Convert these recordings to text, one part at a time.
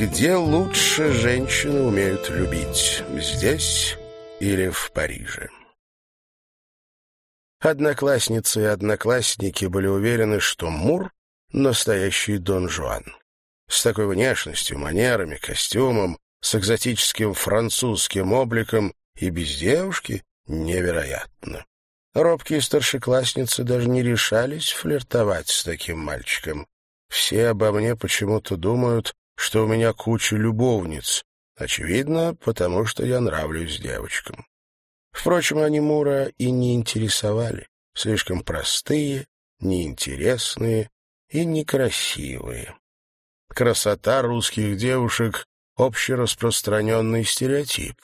Где лучше женщины умеют любить? Здесь или в Париже? Одноклассницы и одноклассники были уверены, что Мур — настоящий Дон Жуан. С такой внешностью, манерами, костюмом, с экзотическим французским обликом и без девушки невероятно. Робкие старшеклассницы даже не решались флиртовать с таким мальчиком. Все обо мне почему-то думают, что у меня куча любовниц. Очевидно, потому что я нравлюсь девочкам. Впрочем, они Мура и не интересовали. Слишком простые, неинтересные и некрасивые. Красота русских девушек — общераспространенный стереотип.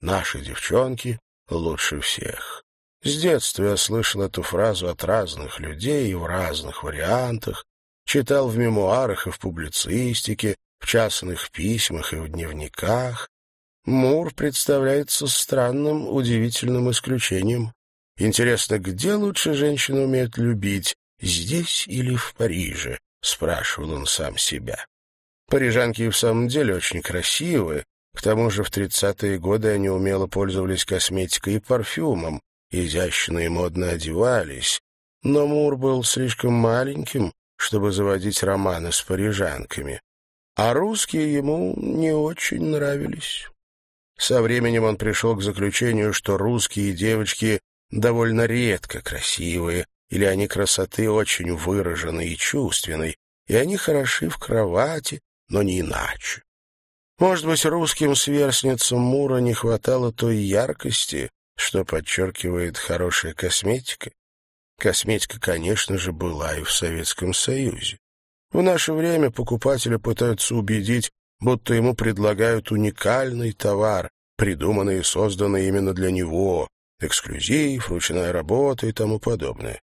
Наши девчонки лучше всех. С детства я слышал эту фразу от разных людей и в разных вариантах, читал в мемуарах и в публицистике, в частных письмах и в дневниках. Мур представляется странным, удивительным исключением. Интересно, где лучше женщина умеет любить, здесь или в Париже? — спрашивал он сам себя. Парижанки и в самом деле очень красивые, к тому же в тридцатые годы они умело пользовались косметикой и парфюмом, изящно и модно одевались, но Мур был слишком маленьким, чтобы заводить романы с парижанками а русские ему не очень нравились. Со временем он пришел к заключению, что русские девочки довольно редко красивые, или они красоты очень выраженной и чувственной, и они хороши в кровати, но не иначе. Может быть, русским сверстницам Мура не хватало той яркости, что подчеркивает хорошая косметика. Косметика, конечно же, была и в Советском Союзе. В наше время покупателя пытаются убедить, будто ему предлагают уникальный товар, придуманный и созданный именно для него, эксклюзив, ручная работа и тому подобное.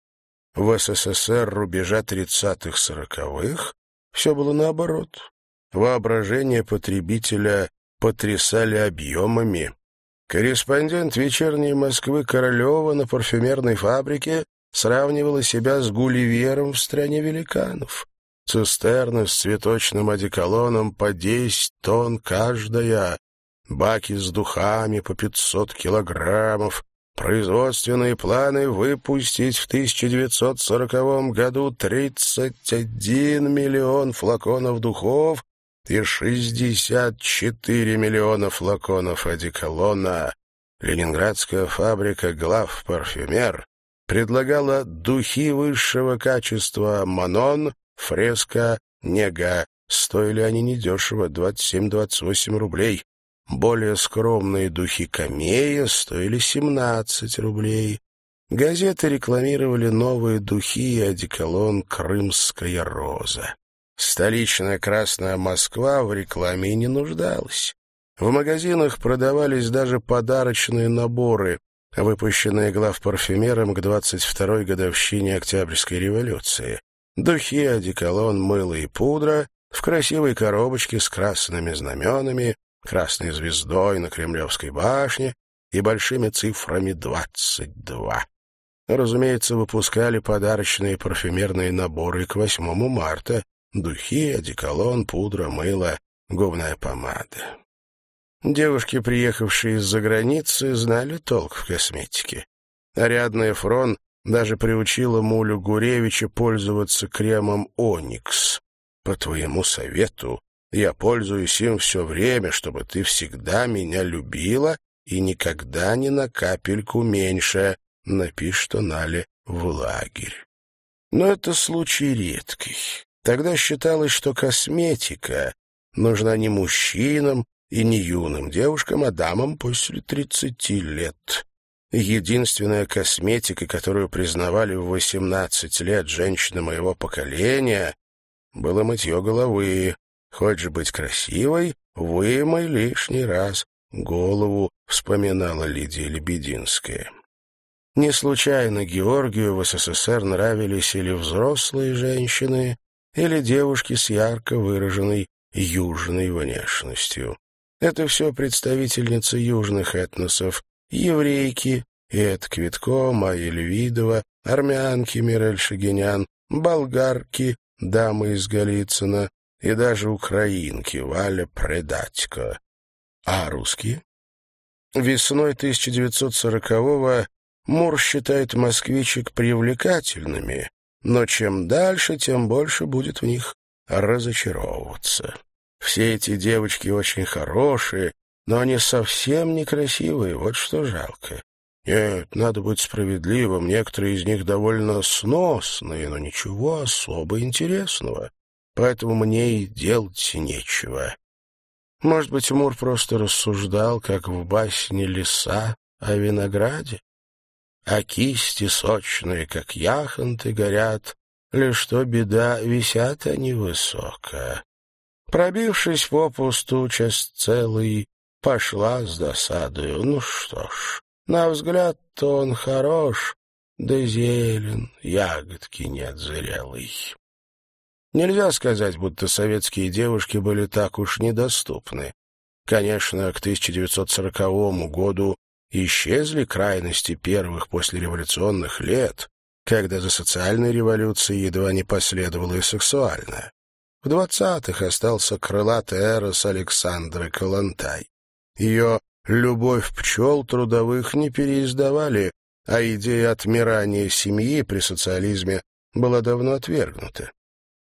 В СССР рубежа 30-х-40-х все было наоборот. Воображение потребителя потрясали объемами. Корреспондент «Вечерней Москвы» Королева на парфюмерной фабрике сравнивала себя с Гулливером в «Стране великанов». Цистерны с цветочным одеколоном по десять тонн каждая, баки с духами по пятьсот килограммов, производственные планы выпустить в 1940 году 31 миллион флаконов духов и 64 миллиона флаконов одеколона. Ленинградская фабрика «Глав-парфюмер» предлагала духи высшего качества «Манон» фреска, нега. Стоили они недешево, 27-28 рублей. Более скромные духи камея стоили 17 рублей. Газеты рекламировали новые духи и одеколон «Крымская роза». Столичная Красная Москва в рекламе не нуждалась. В магазинах продавались даже подарочные наборы, выпущенные главпарфюмером к 22-й годовщине Октябрьской революции. Духи, одеколон, мыло и пудра в красивой коробочке с красными знаменами, красной звездой на Кремлевской башне и большими цифрами двадцать два. Разумеется, выпускали подарочные парфюмерные наборы к 8 марта, духи, одеколон, пудра, мыло, губная помада. Девушки, приехавшие из-за границы, знали толк в косметике. Ариадна Эфрон даже приучила Мулю Гуревича пользоваться кремом «Оникс». По твоему совету я пользуюсь им все время, чтобы ты всегда меня любила и никогда ни на капельку меньше, напишет Нале в лагерь. Но это случай редкий. Тогда считалось, что косметика нужна не мужчинам и не юным девушкам, а дамам после тридцати лет. Единственная косметика, которую признавали в восемнадцать лет женщины моего поколения, было мытье головы. Хочешь быть красивой, вымой лишний раз голову, вспоминала Лидия Лебединская. Не случайно Георгию в СССР нравились или взрослые женщины, или девушки с ярко выраженной южной внешностью. Это все представительницы южных этносов, еврейки, Эд Квитко, Майя Левидова, армянки Мирель Шагинян, болгарки, дамы из Голицына, и даже украинки Валя Предатько. А русские? Весной 1940-го Мур считает москвичек привлекательными, но чем дальше, тем больше будет в них разочаровываться. Все эти девочки очень хорошие, но они совсем некрасивые, вот что жалко. Нет, надо быть справедливым, некоторые из них довольно сносные, но ничего особо интересного, поэтому мне и делать нечего. Может быть, Мур просто рассуждал, как в басне леса о винограде? А кисти сочные, как яхонты, горят, лишь что беда, висят они высоко. Пробившись попусту час целый, пошла с досадою. Ну что ж, на взгляд-то он хорош, да зелен, ягодки нет зрелой. Нельзя сказать, будто советские девушки были так уж недоступны. Конечно, к 1940 году исчезли крайности первых послереволюционных лет, когда за социальной революцией едва не последовала и сексуальная. В двадцатых остался крылатый эрос Александры Калантай. Ее «любовь пчел» трудовых не переиздавали, а идея отмирания семьи при социализме была давно отвергнута.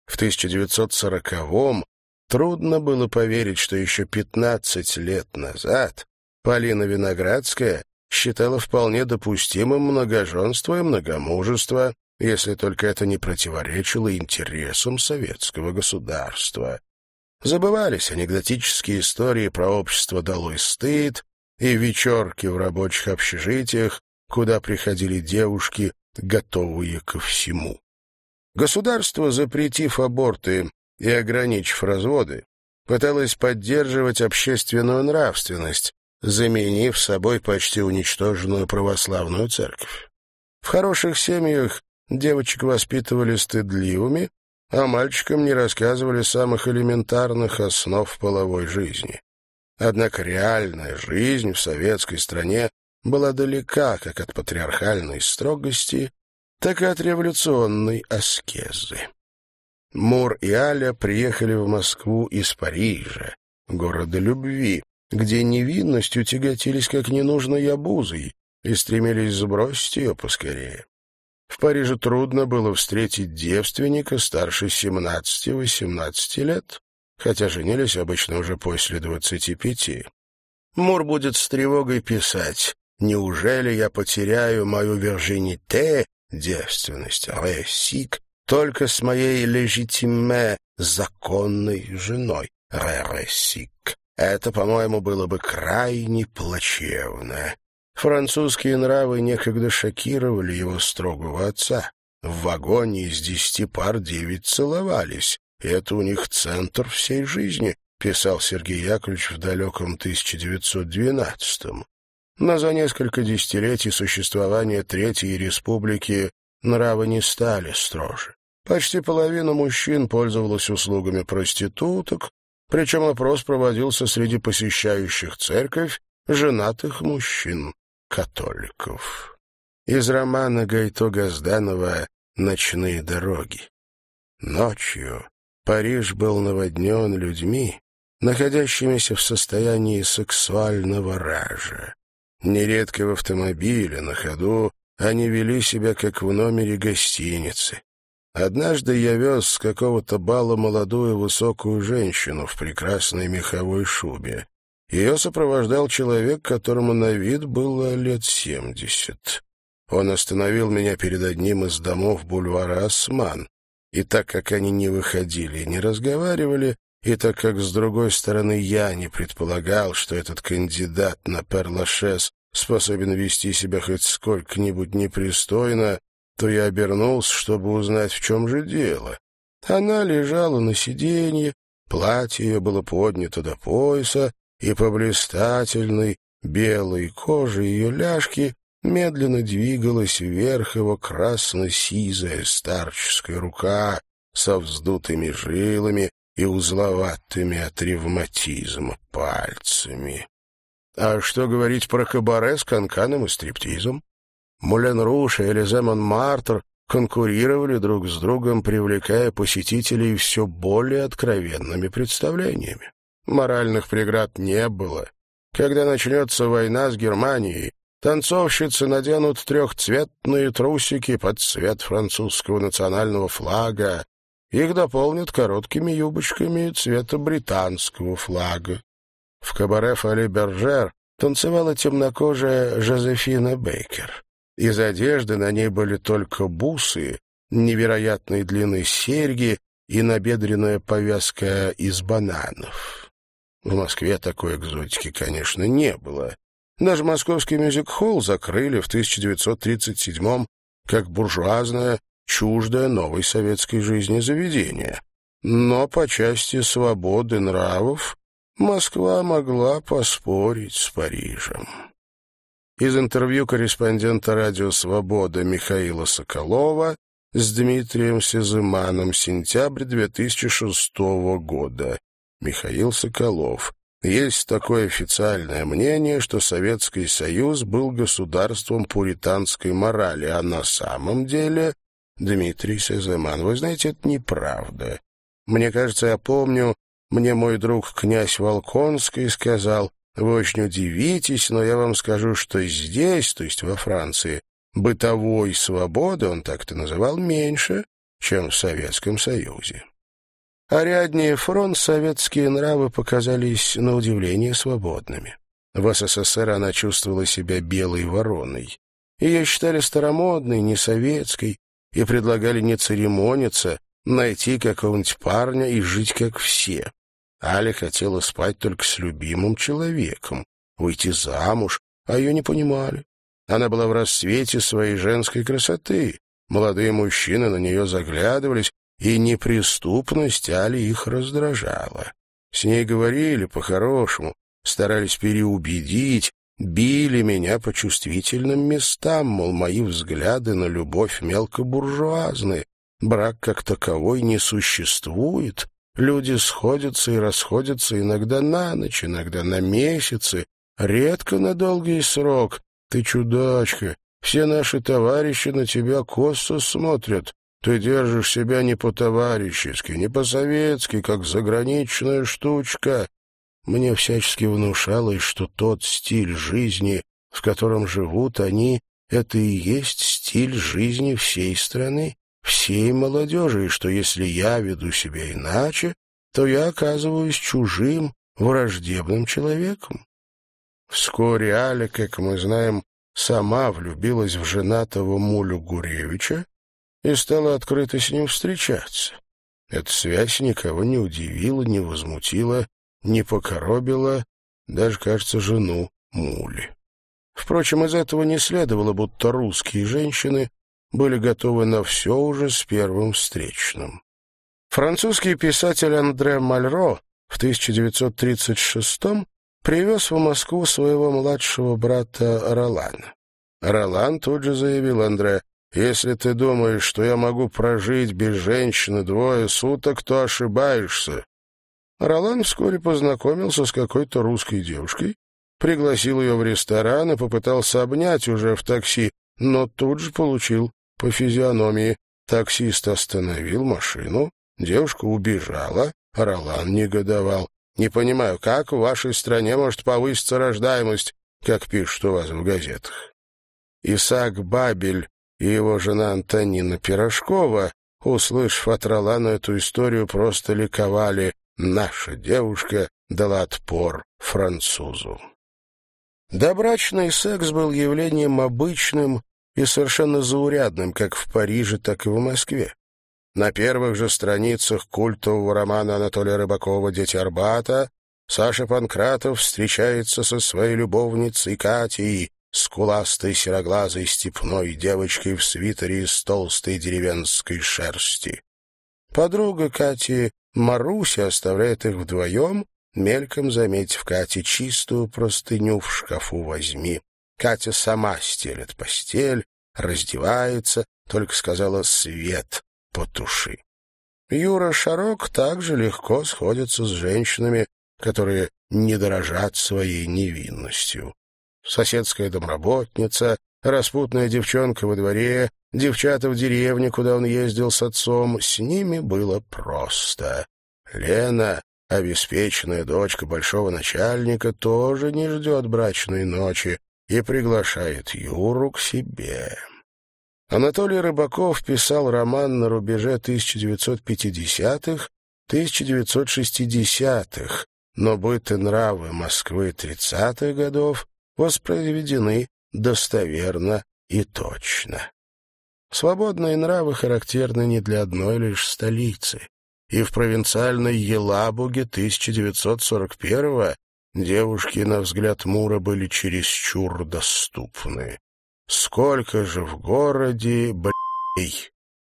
В 1940-м трудно было поверить, что еще 15 лет назад Полина Виноградская считала вполне допустимым многоженство и многомужество, если только это не противоречило интересам советского государства. Забывались анекдотические истории про общество «Долой стыд» и вечерки в рабочих общежитиях, куда приходили девушки, готовые ко всему. Государство, запретив аборты и ограничив разводы, пыталось поддерживать общественную нравственность, заменив собой почти уничтоженную православную церковь. В хороших семьях девочек воспитывали стыдливыми, а мальчикам не рассказывали самых элементарных основ половой жизни. Однако реальная жизнь в советской стране была далека как от патриархальной строгости, так и от революционной аскезы. Мур и Аля приехали в Москву из Парижа, города любви, где невинностью тяготились как ненужной обузой и стремились сбросить ее поскорее. В Париже трудно было встретить девственника старше 17-18 лет, хотя женились обычно уже после 25. Мур будет с тревогой писать «Неужели я потеряю мою виржините девственность, ресик, только с моей легитиме законной женой, рересик. Это, по-моему, было бы крайне плачевно. Французские нравы некогда шокировали его строгого отца. В вагоне из десяти пар девять целовались, это у них центр всей жизни, писал Сергей Яковлевич в далеком 1912-м но за несколько десятилетий существования Третьей Республики нравы не стали строже. Почти половина мужчин пользовалась услугами проституток, причем опрос проводился среди посещающих церковь женатых мужчин, католиков. Из романа Гайто Газданова «Ночные дороги». Ночью Париж был наводнен людьми, находящимися в состоянии сексуального ража. Нередко в автомобиле, на ходу, они вели себя, как в номере гостиницы. Однажды я вез с какого-то бала молодую высокую женщину в прекрасной меховой шубе. Ее сопровождал человек, которому на вид было лет семьдесят. Он остановил меня перед одним из домов бульвара Осман. И так как они не выходили и не разговаривали, и так как, с другой стороны, я не предполагал, что этот кандидат на перлашес способен вести себя хоть сколько-нибудь непристойно, то я обернулся, чтобы узнать, в чем же дело. Она лежала на сиденье, платье ее было поднято до пояса, и по блистательной белой коже ее ляжки медленно двигалась вверх его красно-сизая старческая рука со вздутыми жилами, и узловатыми от ревматизма пальцами. А что говорить про кабаре с канканом и стриптизом? Мулен Руш и Элизе Монмартр конкурировали друг с другом, привлекая посетителей все более откровенными представлениями. Моральных преград не было. Когда начнется война с Германией, танцовщицы наденут трехцветные трусики под цвет французского национального флага, их дополнят короткими юбочками цвета британского флага. В кабаре Фали Бержер танцевала темнокожая Жозефина Бейкер. Из одежды на ней были только бусы, невероятной длины серьги и набедренная повязка из бананов. В Москве такой экзотики, конечно, не было. Даже московский мюзик-холл закрыли в 1937-м как буржуазное, чуждое новой советской жизни заведение. Но по части свободы нравов Москва могла поспорить с Парижем. Из интервью корреспондента радио «Свобода» Михаила Соколова с Дмитрием Сезыманом сентябрь 2006 года. Михаил Соколов. Есть такое официальное мнение, что Советский Союз был государством пуританской морали, а на самом деле, Дмитрий Сезыман, вы знаете, это неправда. Мне кажется, я помню, мне мой друг князь Волконский сказал, вы очень удивитесь, но я вам скажу, что здесь, то есть во Франции, бытовой свободы, он так это называл, меньше, чем в Советском Союзе. Ариадне фронт советские нравы показались на удивление свободными. В СССР она чувствовала себя белой вороной. Ее считали старомодной, не советской, и предлагали не церемониться, найти какого-нибудь парня и жить как все. Аля хотела спать только с любимым человеком, выйти замуж, а ее не понимали. Она была в расцвете своей женской красоты. Молодые мужчины на нее заглядывались, и неприступность Али их раздражала. С ней говорили по-хорошему, старались переубедить, били меня по чувствительным местам, мол, мои взгляды на любовь мелкобуржуазны, брак как таковой не существует, Люди сходятся и расходятся иногда на ночь, иногда на месяцы, редко на долгий срок. Ты чудачка, все наши товарищи на тебя косо смотрят. Ты держишь себя не по-товарищески, не по-советски, как заграничная штучка. Мне всячески внушалось, что тот стиль жизни, в котором живут они, это и есть стиль жизни всей страны всей молодежи, и что если я веду себя иначе, то я оказываюсь чужим, враждебным человеком. Вскоре Аля, как мы знаем, сама влюбилась в женатого Мулю Гуревича и стала открыто с ним встречаться. Эта связь никого не удивила, не возмутила, не покоробила, даже, кажется, жену Мули. Впрочем, из этого не следовало, будто русские женщины были готовы на все уже с первым встречным. Французский писатель Андре Мальро в 1936 привез в Москву своего младшего брата Ролана. Ролан тут же заявил Андре, «Если ты думаешь, что я могу прожить без женщины двое суток, то ошибаешься». Ролан вскоре познакомился с какой-то русской девушкой, пригласил ее в ресторан и попытался обнять уже в такси, но тут же получил по физиономии. Таксист остановил машину, девушка убежала, Ролан негодовал. «Не понимаю, как в вашей стране может повыситься рождаемость, как пишут у вас в газетах?» Исаак Бабель и его жена Антонина Пирожкова, услышав от Ролана эту историю, просто ликовали. Наша девушка дала отпор французу. Добрачный секс был явлением обычным и совершенно заурядным как в Париже, так и в Москве. На первых же страницах культового романа Анатолия Рыбакова «Дети Арбата» Саша Панкратов встречается со своей любовницей Катей, скуластой сероглазой степной девочкой в свитере из толстой деревенской шерсти. Подруга Кати, Маруся, оставляет их вдвоем, мельком заметив Кате чистую простыню в шкафу возьми. Катя сама стелет постель, раздевается, только сказала «свет потуши». Юра Шарок также легко сходится с женщинами, которые не дорожат своей невинностью. Соседская домработница, распутная девчонка во дворе, девчата в деревне, куда он ездил с отцом, с ними было просто. Лена, обеспеченная дочка большого начальника, тоже не ждет брачной ночи и приглашает Юру к себе. Анатолий Рыбаков писал роман на рубеже 1950-х, 1960-х, но быт и нравы Москвы 30-х годов воспроизведены достоверно и точно. Свободные нравы характерны не для одной лишь столицы. И в провинциальной Елабуге 1941-го девушки, на взгляд Мура, были чересчур доступны. Сколько же в городе, блей!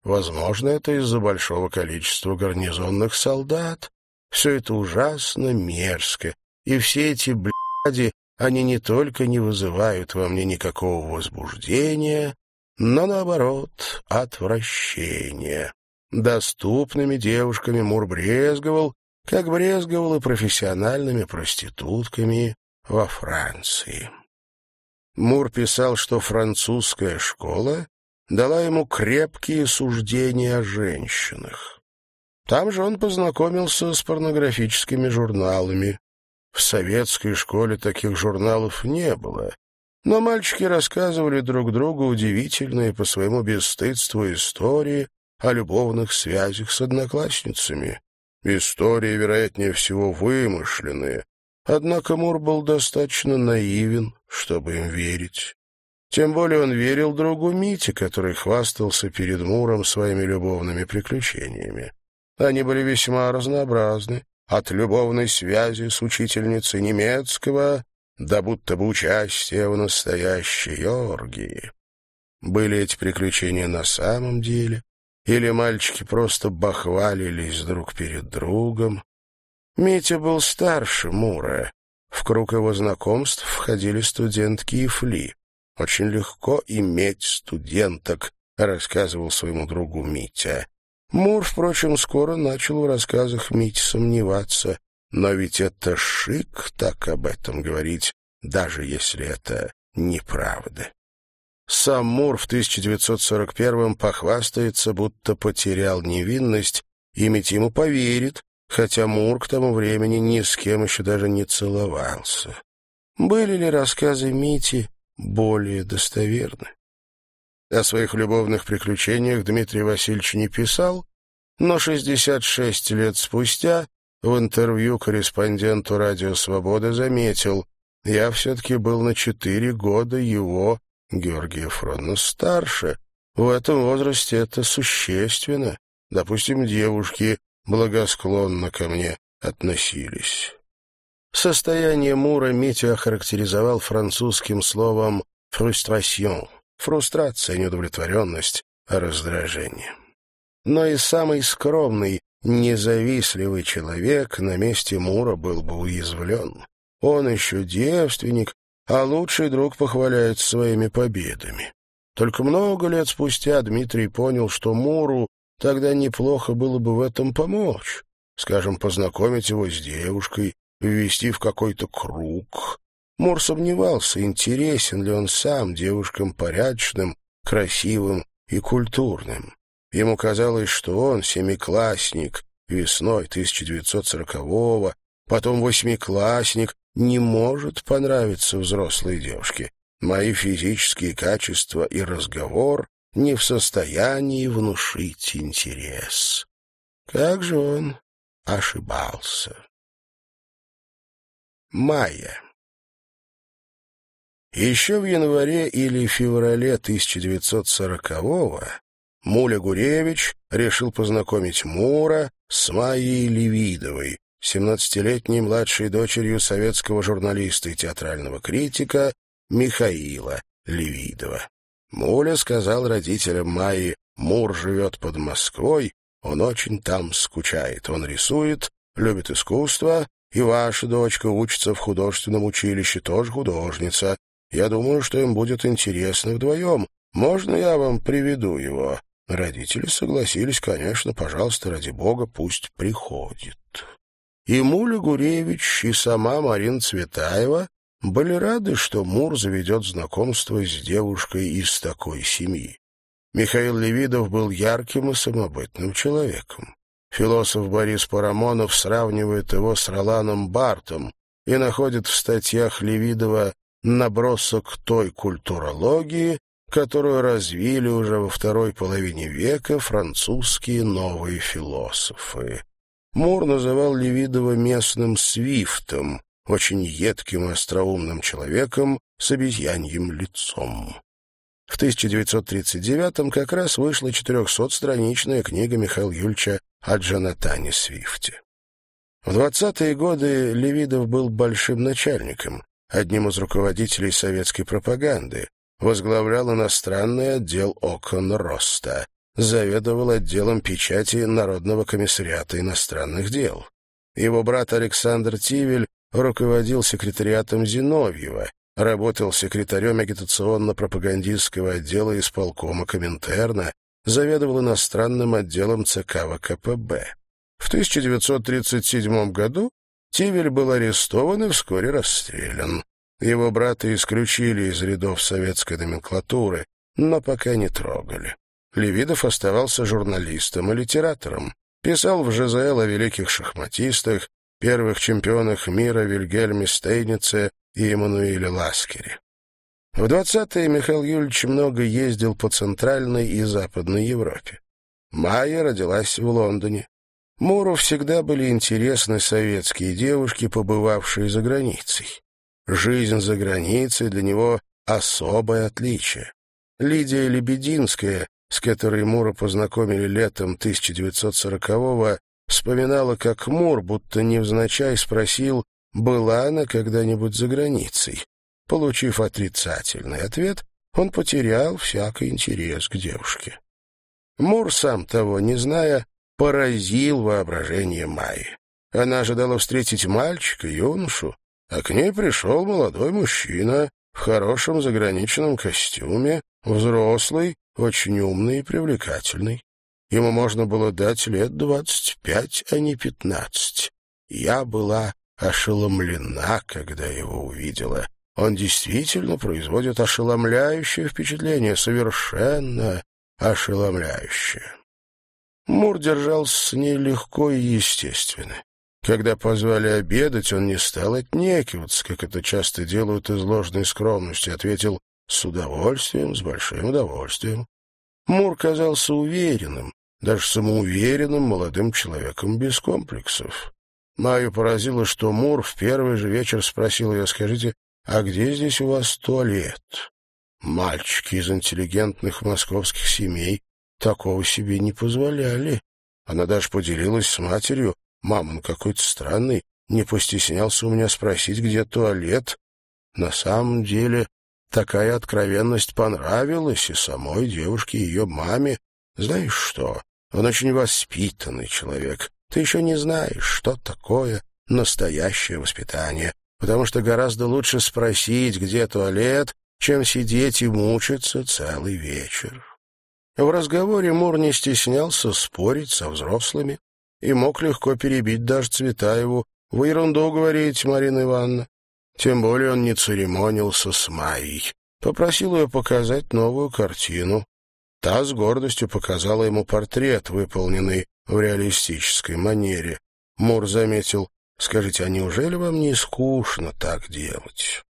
Возможно, это из-за большого количества гарнизонных солдат. Все это ужасно мерзко. И все эти бляди, они не только не вызывают во мне никакого возбуждения, но, наоборот, отвращения. Доступными девушками Мур брезговал, как брезговал и профессиональными проститутками во Франции. Мур писал, что французская школа дала ему крепкие суждения о женщинах. Там же он познакомился с порнографическими журналами. В советской школе таких журналов не было, но мальчики рассказывали друг другу удивительные по своему бесстыдству истории о любовных связях с одноклассницами. Истории, вероятнее всего, вымышленные, однако Мур был достаточно наивен, чтобы им верить. Тем более он верил другу Мите, который хвастался перед Муром своими любовными приключениями. Они были весьма разнообразны, от любовной связи с учительницей немецкого да будто бы участие в настоящей оргии. Были эти приключения на самом деле, или мальчики просто бахвалились друг перед другом. Митя был старше Мура. В круг его знакомств входили студентки и фли. «Очень легко иметь студенток», — рассказывал своему другу Митя. Мур, впрочем, скоро начал в рассказах Мити сомневаться. Но ведь это шик так об этом говорить, даже если это неправда. Сам Мур в 1941-м похвастается, будто потерял невинность, и Митиму поверит, хотя Мур к тому времени ни с кем еще даже не целовался. Были ли рассказы Мити более достоверны? О своих любовных приключениях Дмитрий Васильевич не писал, но 66 лет спустя в интервью корреспонденту «Радио Свобода» заметил, «Я все-таки был на четыре года его, Георгия Фронна, старше. В этом возрасте это существенно. Допустим, девушки благосклонно ко мне относились». Состояние Мура Митя охарактеризовал французским словом «фрустрасьон» — фрустрация, неудовлетворенность, раздражение. Но и самый скромный, Независливый человек на месте Мура был бы уязвлен. Он еще девственник, а лучший друг похваляет своими победами. Только много лет спустя Дмитрий понял, что Муру тогда неплохо было бы в этом помочь. Скажем, познакомить его с девушкой, ввести в какой-то круг. Мур сомневался, интересен ли он сам девушкам порядочным, красивым и культурным. Ему казалось, что он семиклассник весной 1940-го, потом восьмиклассник, не может понравиться взрослой девушке. Мои физические качества и разговор не в состоянии внушить интерес. Как же он ошибался. Майя. Еще в январе или феврале 1940-го Муля Гуревич решил познакомить Мура с Майей Левидовой, семнадцатилетней младшей дочерью советского журналиста и театрального критика Михаила Левидова. Муля сказал родителям Майи, Мур живет под Москвой, он очень там скучает, он рисует, любит искусство, и ваша дочка учится в художественном училище, тоже художница. Я думаю, что им будет интересно вдвоем. Можно я вам приведу его? Родители согласились, конечно, пожалуйста, ради бога, пусть приходит. И Муля Гуревич, и сама Марина Цветаева были рады, что Мур заведет знакомство с девушкой из такой семьи. Михаил Левидов был ярким и самобытным человеком. Философ Борис Парамонов сравнивает его с Роланом Бартом и находит в статьях Левидова набросок той культурологии, которую развили уже во второй половине века французские новые философы. Мур называл Левидова местным свифтом, очень едким и остроумным человеком с обезьяньим лицом. В 1939-м как раз вышла 400-страничная книга Михаила Юльча о Джонатане Свифте. В 20-е годы Левидов был большим начальником, одним из руководителей советской пропаганды, возглавлял иностранный отдел окон Роста, заведовал отделом печати Народного комиссариата иностранных дел. Его брат Александр Тивель руководил секретариатом Зиновьева, работал секретарем агитационно-пропагандистского отдела исполкома Коминтерна, заведовал иностранным отделом ЦК ВКПБ. В 1937 году Тивель был арестован и вскоре расстрелян. Его брата исключили из рядов советской номенклатуры, но пока не трогали. Левидов оставался журналистом и литератором. Писал в ЖЗЛ о великих шахматистах, первых чемпионах мира Вильгельме Стейнице и Эммануиле Ласкере. В 20-е Михаил Юрьевич много ездил по Центральной и Западной Европе. Майя родилась в Лондоне. Муру всегда были интересны советские девушки, побывавшие за границей. Жизнь за границей для него — особое отличие. Лидия Лебединская, с которой Мура познакомили летом 1940-го, вспоминала, как Мур, будто невзначай, спросил, была она когда-нибудь за границей. Получив отрицательный ответ, он потерял всякий интерес к девушке. Мур, сам того не зная, поразил воображение Майи. Она ожидала встретить мальчика, юношу, а к ней пришел молодой мужчина в хорошем заграничном костюме, взрослый, очень умный и привлекательный. Ему можно было дать лет двадцать пять, а не пятнадцать. Я была ошеломлена, когда его увидела. Он действительно производит ошеломляющее впечатление, совершенно ошеломляющее. Мур держался с ней легко и естественно. Когда позвали обедать, он не стал отнекиваться, как это часто делают из ложной скромности, ответил «с удовольствием, с большим удовольствием». Мур казался уверенным, даже самоуверенным молодым человеком без комплексов. Маю поразило, что Мур в первый же вечер спросил ее, «Скажите, а где здесь у вас туалет?» Мальчики из интеллигентных московских семей такого себе не позволяли. Она даже поделилась с матерью, Мам, он какой-то странный, не постеснялся у меня спросить, где туалет. На самом деле, такая откровенность понравилась и самой девушке, и ее маме. Знаешь что, он очень воспитанный человек. Ты еще не знаешь, что такое настоящее воспитание, потому что гораздо лучше спросить, где туалет, чем сидеть и мучиться целый вечер. В разговоре Мур не стеснялся спорить со взрослыми, и мог легко перебить даже Цветаеву. «Вы ерунду говорите, Марина Ивановна». Тем более он не церемонился с Майей. Попросил ее показать новую картину. Та с гордостью показала ему портрет, выполненный в реалистической манере. Мур заметил, «Скажите, а неужели вам не скучно так делать?»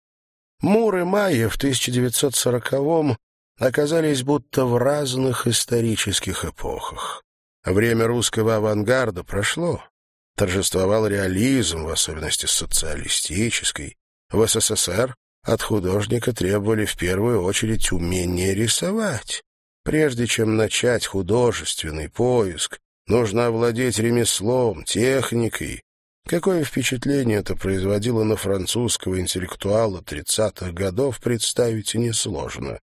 Мур и Майя в 1940-м оказались будто в разных исторических эпохах. Время русского авангарда прошло. Торжествовал реализм, в особенности социалистический. В СССР от художника требовали в первую очередь умения рисовать. Прежде чем начать художественный поиск, нужно овладеть ремеслом, техникой. Какое впечатление это производило на французского интеллектуала 30-х годов, представить несложно.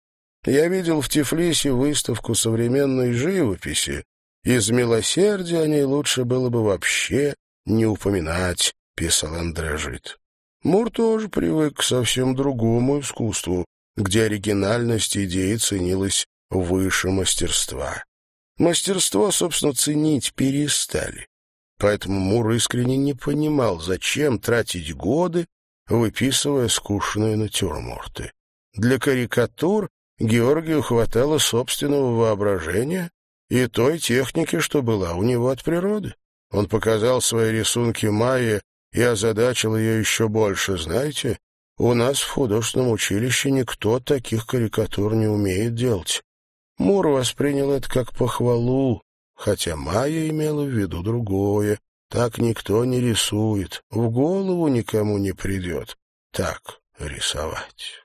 Я видел в Тифлисе выставку современной живописи, из милосердия о ней лучше было бы вообще не упоминать, — писал Андре Жит. Мур тоже привык к совсем другому искусству, где оригинальность идеи ценилась выше мастерства. Мастерство, собственно, ценить перестали. Поэтому Мур искренне не понимал, зачем тратить годы, выписывая скучные натюрморты. Для карикатур Георгию хватало собственного воображения и той техники, что была у него от природы. Он показал свои рисунки Майе и озадачил ее еще больше. Знаете, у нас в художественном училище никто таких карикатур не умеет делать. Мур воспринял это как похвалу, хотя Майя имела в виду другое. Так никто не рисует, в голову никому не придет так рисовать.